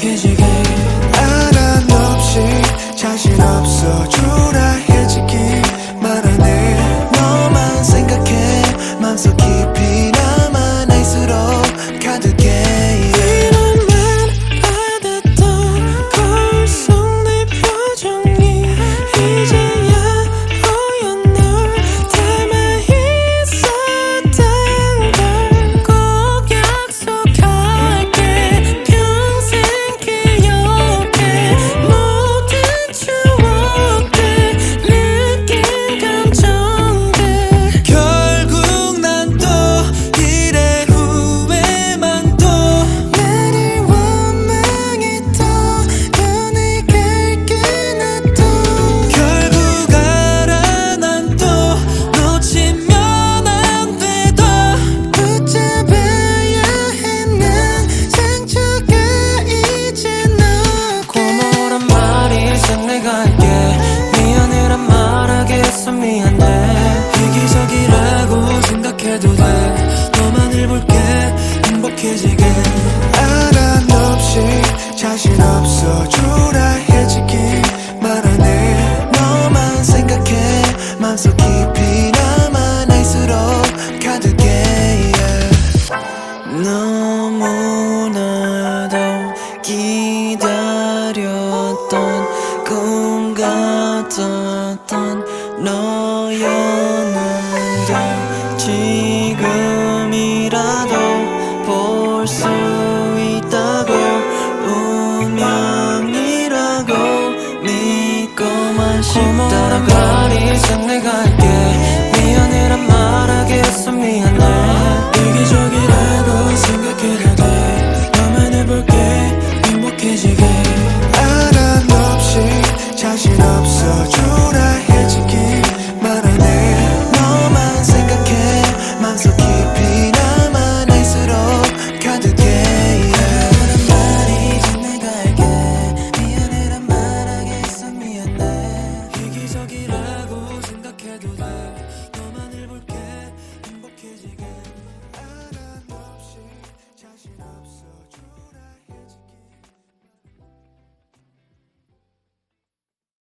익숙해지게. 안 한 없이 자신 없어 빛을 볼게. 행복해지게. 알아 너 없이 자신 없어. 초라해지기 말하네. 너만 생각해. 마음속 깊이 나만 할수록 가득해. Yeah. 너무나도 기다렸던 꿈 같던 익숙해지게